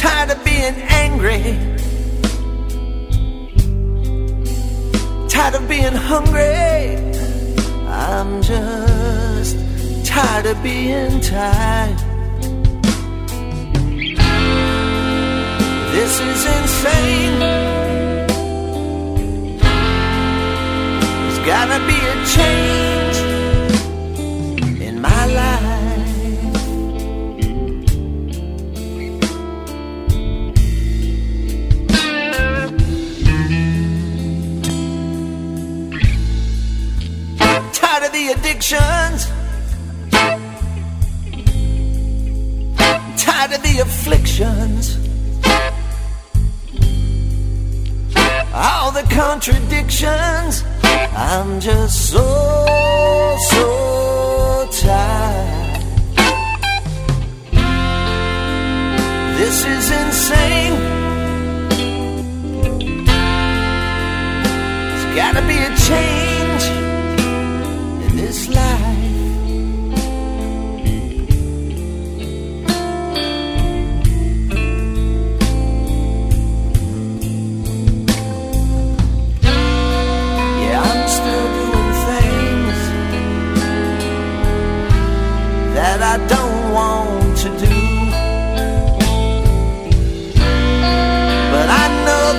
tired of being angry, tired of being hungry. I'm just tired of being tired. This is insane. There's gotta be a change. The addictions. Tired of the afflictions. All the contradictions. I'm just so, so tired. This is insane.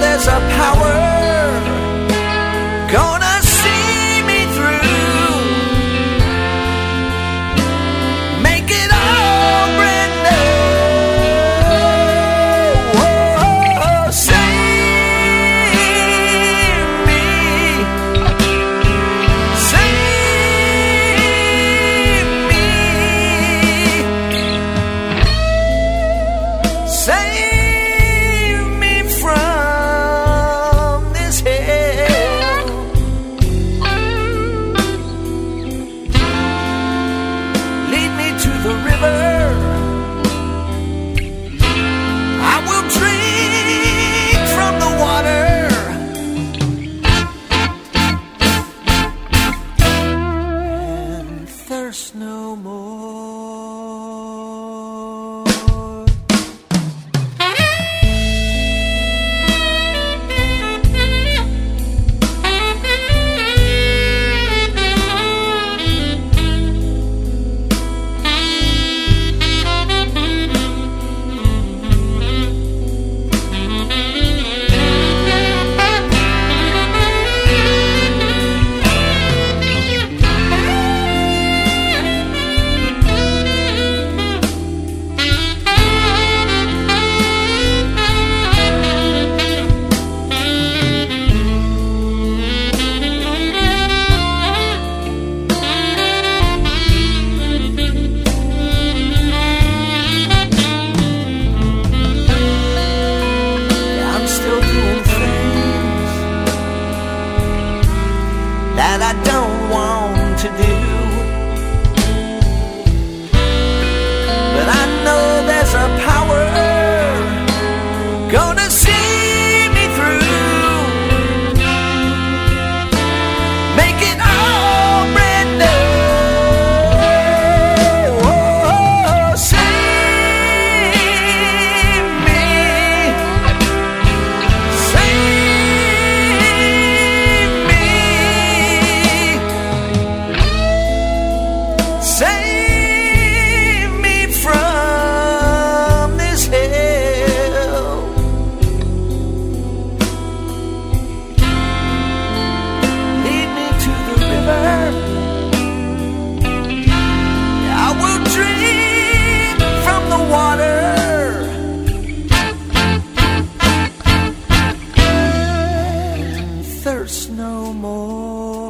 There's a power to do. no more.